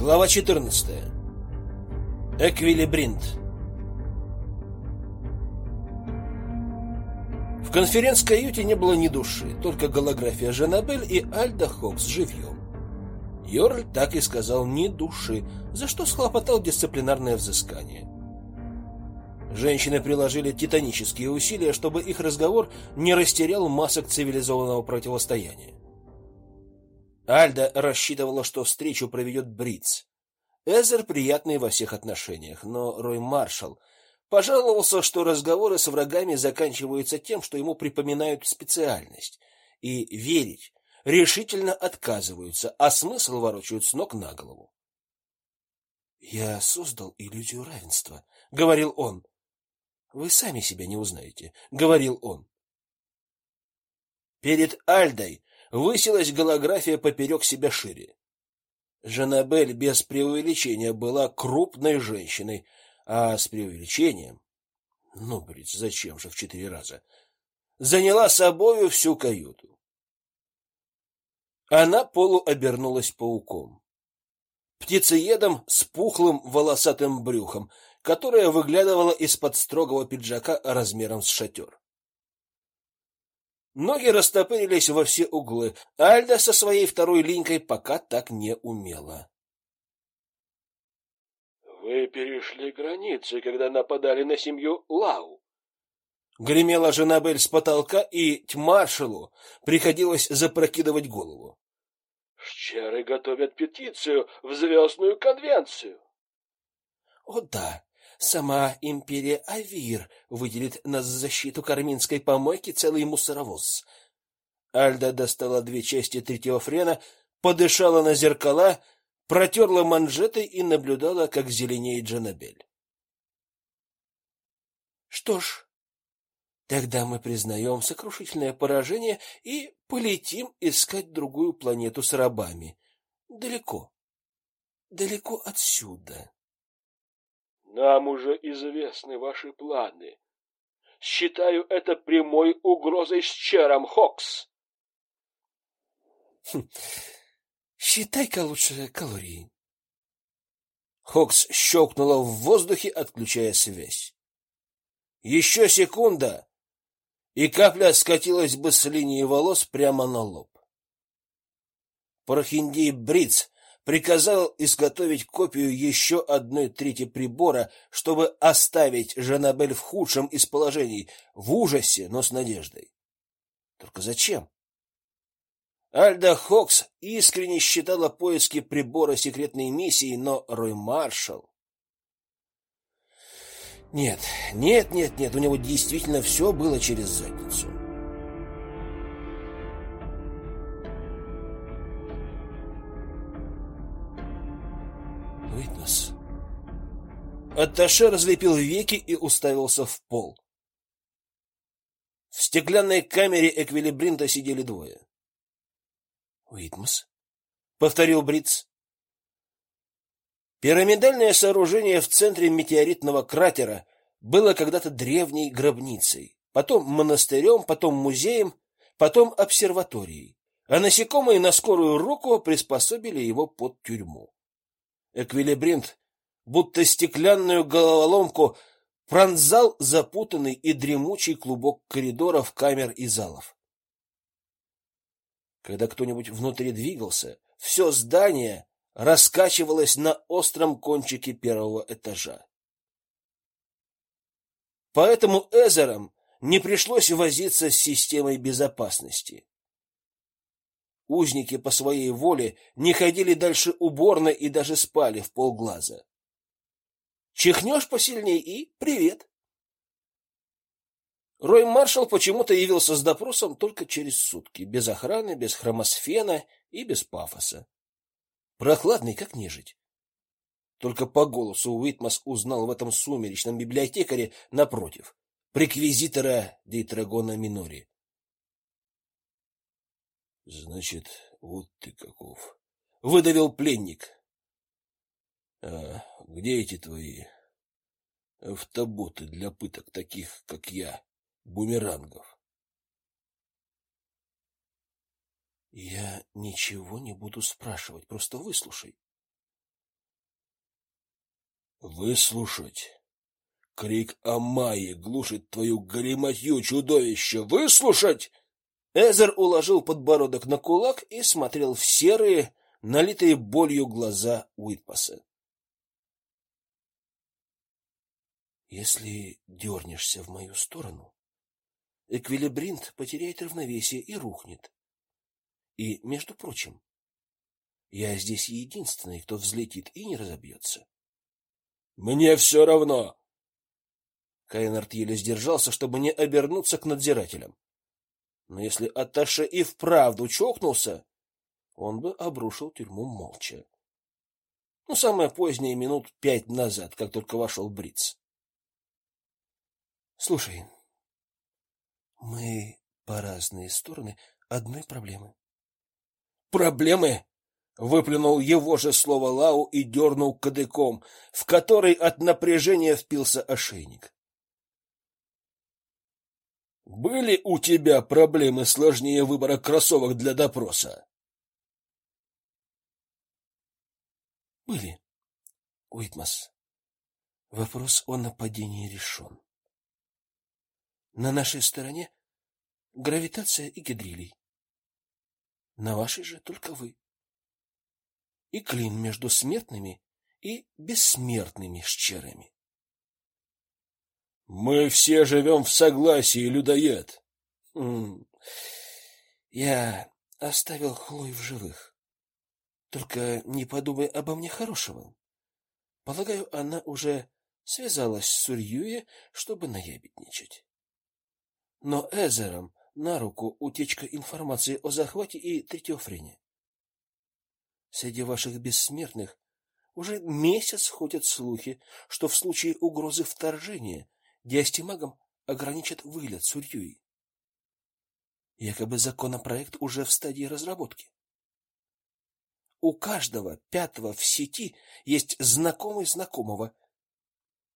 Глава 14. Эквилибринт. В конференц-каюте не было ни души, только голография Жанабель и Альда Хокс живьем. Йорль так и сказал ни души, за что схлопотал дисциплинарное взыскание. Женщины приложили титанические усилия, чтобы их разговор не растерял масок цивилизованного противостояния. Альда рассчитывала, что встречу проведет Бриц. Эзер приятный во всех отношениях, но Рой Маршал пожаловался, что разговоры с врагами заканчиваются тем, что ему припоминают специальность, и верить решительно отказываются, а смысл ворочают с ног на голову. Я создал иллюзию равенства, говорил он. Вы сами себя не узнаете, говорил он. Перед Альдой высилась голография поперек себя шире. Жанабель без преувеличения была крупной женщиной, а с преувеличением, ну, брить, зачем же в четыре раза, заняла собою всю каюту. Она полуобернулась пауком. Птицеедом с пухлым волосатым брюхом, которое выглядывало из-под строгого пиджака размером с шатер. Ноги растопырились во все углы. Альда со своей второй линькой пока так не умела. Вы перешли границы, когда нападали на семью Лау. Гремела Женабель с потолка, и тьмаршалу приходилось запрокидывать голову. Щеры готовят петицию в Звездную конвенцию. О да, Сама империя Авир выделит на защиту карминской помойки целый мусоровоз. Альда достала две части третьего френа, подышала на зеркала, протерла манжеты и наблюдала, как зеленеет Джанабель. Что ж, тогда мы признаем сокрушительное поражение и полетим искать другую планету с рабами. Далеко. Далеко отсюда. Нам уже известны ваши планы. Считаю это прямой угрозой с Чером Хокс. Хм. Считай-ка лучше калории. Хокс щелкнула в воздухе, отключая связь. Еще секунда, и капля скатилась бы с линии волос прямо на лоб. Прохиндей Бриц приказал изготовить копию еще одной трети прибора, чтобы оставить Жанабель в худшем из положений, в ужасе, но с надеждой. Только зачем? Альда Хокс искренне считала поиски прибора секретной миссией, но Рой Маршал Нет, нет, нет, нет, у него действительно все было через задницу. Уитнес. Атташе разлепил веки и уставился в пол. В стеклянной камере эквилибринта сидели двое. Уитмас, повторил Бриц. Пирамидальное сооружение в центре метеоритного кратера было когда-то древней гробницей, потом монастырем, потом музеем, потом обсерваторией. А насекомые на скорую руку приспособили его под тюрьму. Эквилибринт, будто стеклянную головоломку, пронзал запутанный и дремучий клубок коридоров, камер и залов. Когда кто-нибудь внутри двигался, все здание раскачивалось на остром кончике первого этажа. Поэтому Эзерам не пришлось возиться с системой безопасности. Узники по своей воле не ходили дальше уборной и даже спали в полглаза. Чихнешь посильнее и привет. Рой Маршал почему-то явился с допросом только через сутки, без охраны, без хромосфена и без пафоса. Прохладный, как нежить. Только по голосу Уитмас узнал в этом сумеречном библиотекаре напротив, преквизитора Дейтрагона Минори. Значит, вот ты каков. Выдавил пленник. А где эти твои автоботы для пыток таких, как я, бумерангов? Я ничего не буду спрашивать, просто выслушай. Выслушать. Крик Амайи глушит твою галиматью, чудовище! Выслушать! Эзер уложил подбородок на кулак и смотрел в серые, налитые болью глаза Уитпаса. Если дернешься в мою сторону, эквилибринт потеряет равновесие и рухнет. И, между прочим, я здесь единственный, кто взлетит и не разобьется. — Мне все равно! Кайнард еле сдержался, чтобы не обернуться к надзирателям. Но если Аташе и вправду чокнулся, он бы обрушил тюрьму молча. Ну, самое позднее минут пять назад, как только вошел Бриц. Слушай, мы по разные стороны одной проблемы. Проблемы? Выплюнул его же слово Лау и дернул кадыком, в который от напряжения впился ошейник. Были у тебя проблемы сложнее выбора кроссовок для допроса? Были. Уитмас. Вопрос о нападении решен. На нашей стороне гравитация и гидрилий. На вашей же только вы. И клин между смертными и бессмертными щерами. Мы все живем в согласии, людоед. Я оставил Хлой в живых. Только не подумай обо мне хорошего. Полагаю, она уже связалась с Сурьюе, чтобы наябедничать. Но Эзером на руку утечка информации о захвате и третьофрене. Среди ваших бессмертных уже месяц ходят слухи, что в случае угрозы вторжения диастемагом ограничат вылет Сурьюи. Якобы законопроект уже в стадии разработки. У каждого пятого в сети есть знакомый знакомого,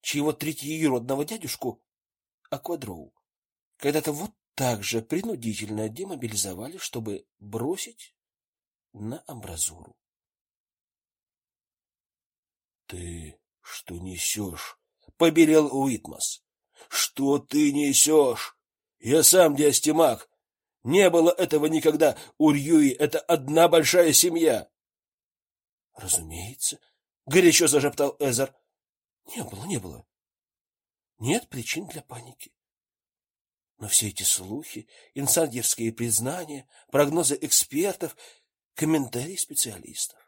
чьего третьеюродного дядюшку Аквадроу когда-то вот так же принудительно демобилизовали, чтобы бросить на амбразуру. Ты что несешь? побелел Уитмас. Что ты несешь? Я сам диастемак. Не было этого никогда. У Рьюи это одна большая семья. Разумеется, горячо зашептал Эзер. Не было, не было. Нет причин для паники. Но все эти слухи, инсайдерские признания, прогнозы экспертов, комментарии специалистов.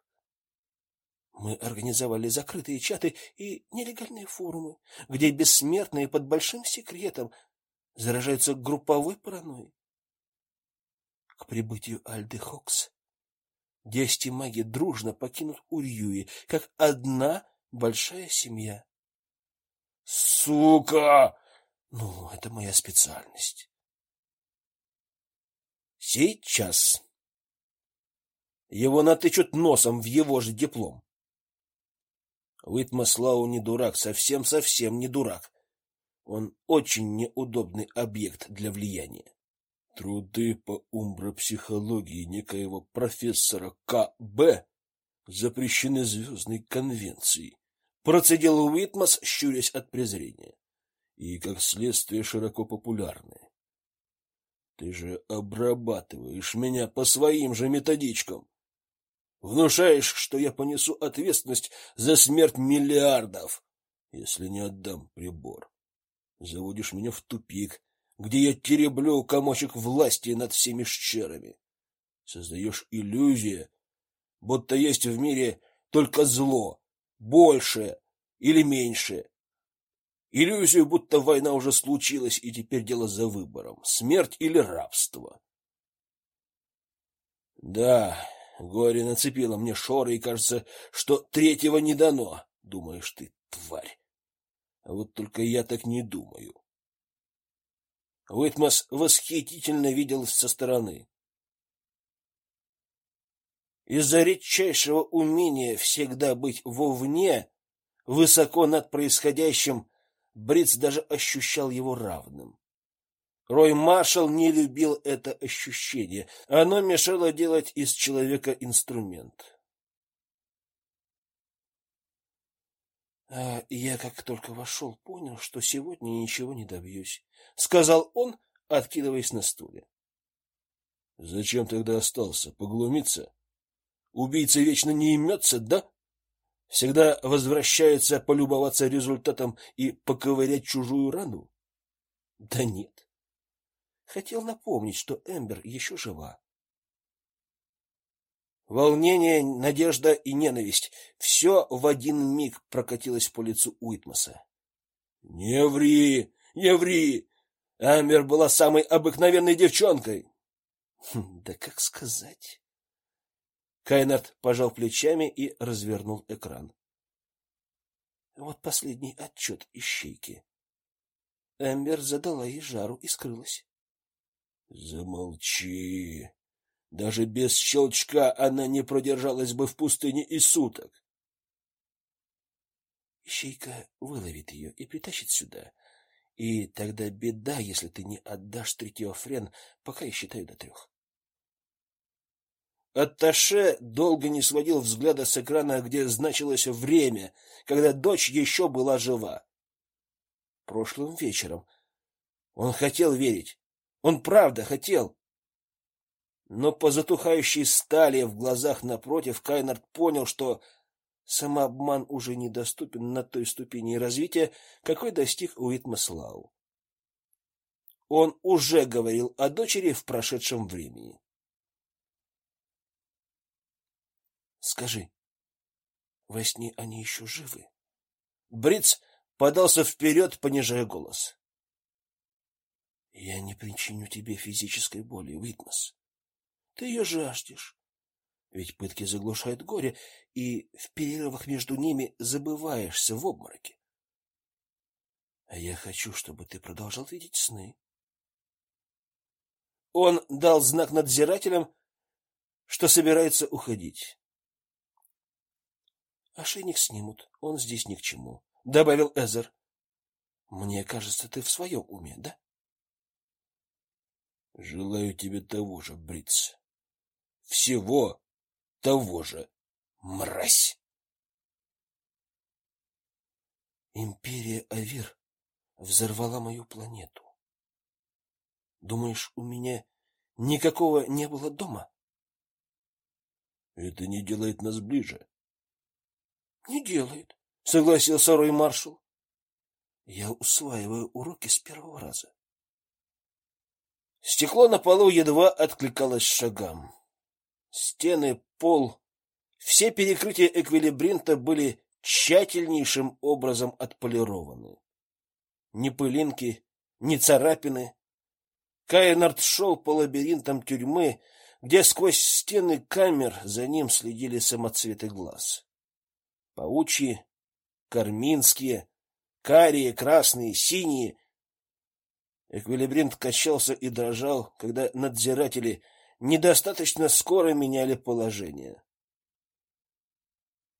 Мы организовали закрытые чаты и нелегальные форумы, где бессмертные под большим секретом заражаются групповой паранойей. К прибытию Альды Хокс десяти маги дружно покинут Урьюи, как одна большая семья. Сука! Ну, это моя специальность. Сейчас. Его натычут носом в его же диплом. Уитмаслау не дурак, совсем-совсем не дурак. Он очень неудобный объект для влияния. Труды по умбропсихологии некоего профессора К.Б. запрещены звездной конвенцией. Процедил Уитмас, щурясь от презрения. И, как следствие, широко популярны. Ты же обрабатываешь меня по своим же методичкам. Внушаешь, что я понесу ответственность за смерть миллиардов, если не отдам прибор. Заводишь меня в тупик, где я тереблю комочек власти над всеми щерами. Создаешь иллюзию, будто есть в мире только зло, большее или меньшее. Иллюзию, будто война уже случилась и теперь дело за выбором: смерть или рабство. Да, Горе нацепило мне шоры, и кажется, что третьего не дано. Думаешь ты, тварь. А вот только я так не думаю. Уитмас восхитительно видел со стороны. Из-за редчайшего умения всегда быть вовне, высоко над происходящим, Бриц даже ощущал его равным. Рой Маршалл не любил это ощущение. Оно мешало делать из человека инструмент. А я как только вошел, понял, что сегодня ничего не добьюсь, — сказал он, откидываясь на стуле. — Зачем тогда остался? Поглумиться? Убийца вечно не имется, да? Всегда возвращается полюбоваться результатом и поковырять чужую рану? Да нет. Хотел напомнить, что Эмбер еще жива. Волнение, надежда и ненависть все в один миг прокатилось по лицу Уитмаса. Не ври, не ври. Амбер была самой обыкновенной девчонкой. Хм, да как сказать? Кайнард пожал плечами и развернул экран. Вот последний отчет ищейки. Эмбер задала ей жару и скрылась. Замолчи, даже без щелчка она не продержалась бы в пустыне и суток. Ищейка выловит ее и притащит сюда. И тогда беда, если ты не отдашь третьофрен, пока я считаю до трех. Атташе долго не сводил взгляда с экрана, где значилось время, когда дочь еще была жива. Прошлым вечером он хотел верить. Он правда хотел. Но по затухающей стали в глазах напротив Кайнард понял, что самообман уже недоступен на той ступени развития, какой достиг Уитмаслау. Он уже говорил о дочери в прошедшем времени. Скажи, во сне они еще живы? Бриц подался вперед, понижая голос. Я не причиню тебе физической боли, Уитмас. Ты ее жаждешь. Ведь пытки заглушают горе, и в перерывах между ними забываешься в обмороке. А я хочу, чтобы ты продолжал видеть сны. Он дал знак надзирателям, что собирается уходить. Ошейник снимут, он здесь ни к чему, добавил Эзер. Мне кажется, ты в своем уме, да? Желаю тебе того же, Бриц всего того же. Мразь! Империя Авир взорвала мою планету. Думаешь, у меня никакого не было дома? Это не делает нас ближе. Не делает, согласился Рой Маршал. Я усваиваю уроки с первого раза. Стекло на полу едва откликалось шагам. Стены, пол, все перекрытия эквилибринта были тщательнейшим образом отполированы. Ни пылинки, ни царапины. Кайнард шел по лабиринтам тюрьмы, где сквозь стены камер за ним следили самоцветы глаз. Паучьи, карминские, карие, красные, синие. Эквилибринт качался и дрожал, когда надзиратели недостаточно скоро меняли положение.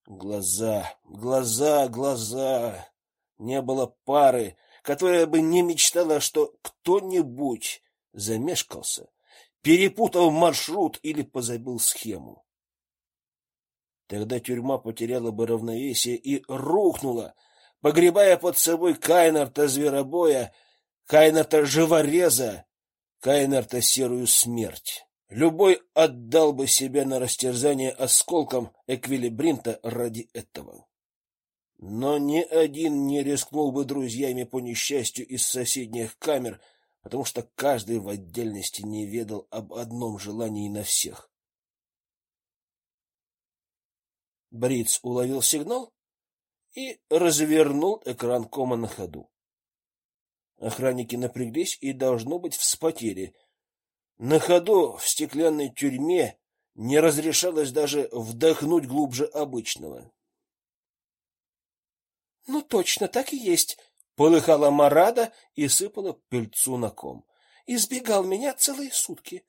Глаза, глаза, глаза. Не было пары, которая бы не мечтала, что кто-нибудь замешкался, перепутал маршрут или позабыл схему. Тогда тюрьма потеряла бы равновесие и рухнула, погребая под собой Кайнарта зверобоя, Кайнарта живореза, Кайнарта серую смерть. Любой отдал бы себя на растерзание осколком эквилибринта ради этого. Но ни один не рискнул бы друзьями по несчастью из соседних камер, потому что каждый в отдельности не ведал об одном желании на всех. Бриц уловил сигнал и развернул экран кома на ходу. Охранники напряглись и должно быть вспотели — на ходу в стеклянной тюрьме не разрешалось даже вдохнуть глубже обычного. Ну точно так и есть, полыхала Марада и сыпала пыльцу на ком. Избегал меня целые сутки.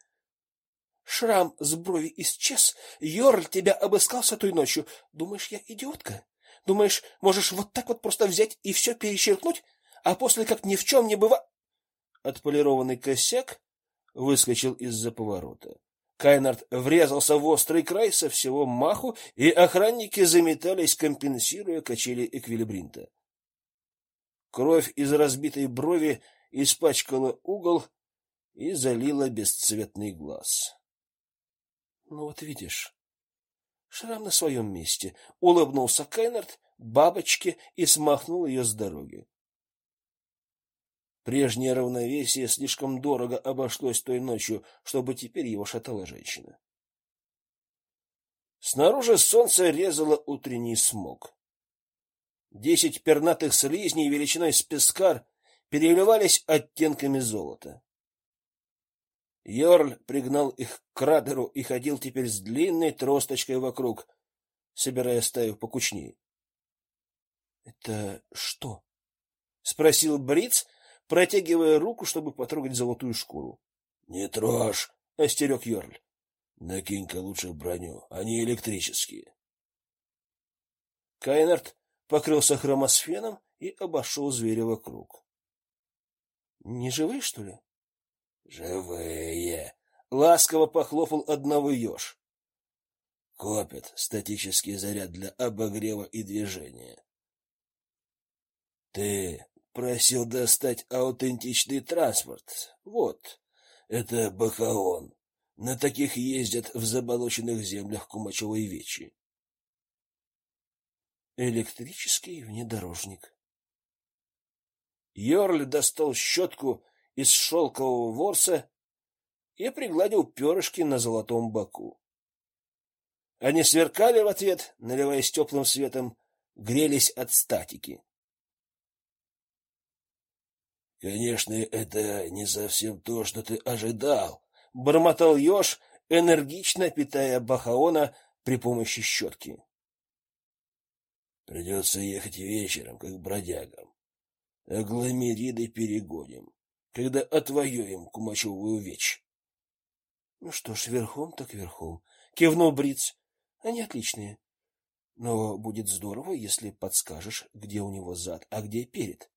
Шрам с брови исчез, Йорль тебя обыскался той ночью. Думаешь, я идиотка? Думаешь, можешь вот так вот просто взять и все перечеркнуть, а после как ни в чем не быва Отполированный косяк выскочил из-за поворота. Кайнард врезался в острый край со всего маху, и охранники заметались, компенсируя качели эквилибринта. Кровь из разбитой брови испачкала угол и залила бесцветный глаз. Ну вот видишь, шрам на своем месте, улыбнулся Кайнард бабочке и смахнул ее с дороги. Прежнее равновесие слишком дорого обошлось той ночью, чтобы теперь его шатала женщина. Снаружи солнце резало утренний смог. Десять пернатых слизней величиной с пескар переливались оттенками золота. Йорль пригнал их к кратеру и ходил теперь с длинной тросточкой вокруг, собирая стаю покучнее. — Это что? — спросил Бриц, протягивая руку, чтобы потрогать золотую шкуру. — Не трожь, — остерег Йорль. — Накинь-ка лучше броню, они электрические. Кайнард покрылся хромосфеном и обошел зверя вокруг. — Не живые, что ли? — Живые. Ласково похлопал одного еж. Копят статический заряд для обогрева и движения. Ты просил достать аутентичный транспорт. Вот, это Бахаон. На таких ездят в заболоченных землях Кумачевой Вечи. Электрический внедорожник. Йорль достал щетку из шелкового ворса и пригладил перышки на золотом боку. Они сверкали в ответ, наливаясь теплым светом, грелись от статики. Конечно, это не совсем то, что ты ожидал, бормотал Ёж, энергично питая Бахаона при помощи щетки. Придется ехать вечером, как бродягам. Агломериды перегоним, когда отвоюем Кумачевую вечь. Ну что ж, верхом так верхом, кивнул Бриц. Они отличные. Но будет здорово, если подскажешь, где у него зад, а где перед.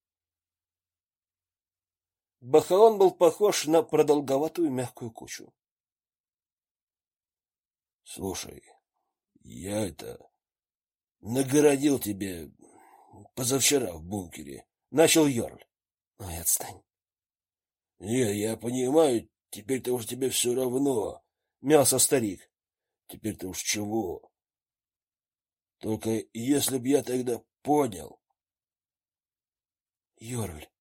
Бахаон был похож на продолговатую мягкую кучу. Слушай, я это нагородил тебе позавчера в бункере, начал Йорль. Ой, отстань. Не, я понимаю, теперь-то уж тебе все равно, мялся старик. Теперь-то уж чего? Только если б я тогда понял. Йорль,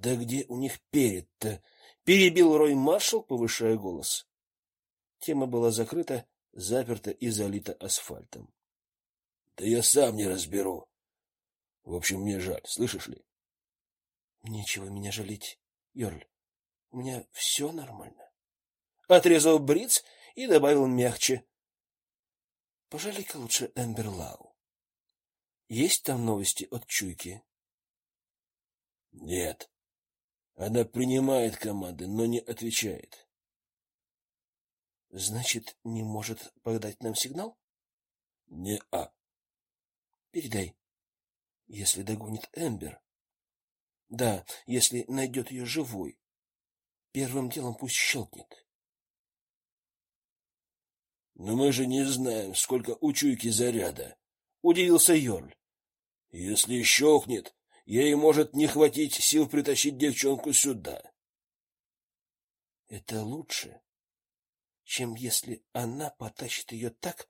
да где у них перед-то? Перебил Рой Маршал, повышая голос. Тема была закрыта, заперта и залита асфальтом. Да я сам не разберу. В общем, мне жаль, слышишь ли? Нечего меня жалеть, Йорль. У меня все нормально. Отрезал Бриц и добавил мягче. Пожалей-ка лучше Эмберлау. Есть там новости от Чуйки? Нет. Она принимает команды, но не отвечает. Значит, не может подать нам сигнал? Не а. Передай. Если догонит Эмбер. Да, если найдет ее живой. Первым делом пусть щелкнет. Но мы же не знаем, сколько у чуйки заряда, удивился Йорль. Если щелкнет, Ей может не хватить сил притащить девчонку сюда. Это лучше, чем если она потащит ее так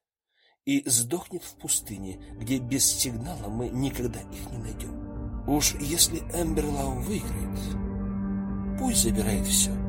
и сдохнет в пустыне, где без сигнала мы никогда их не найдем. Уж если Эмберлау выиграет, пусть забирает все.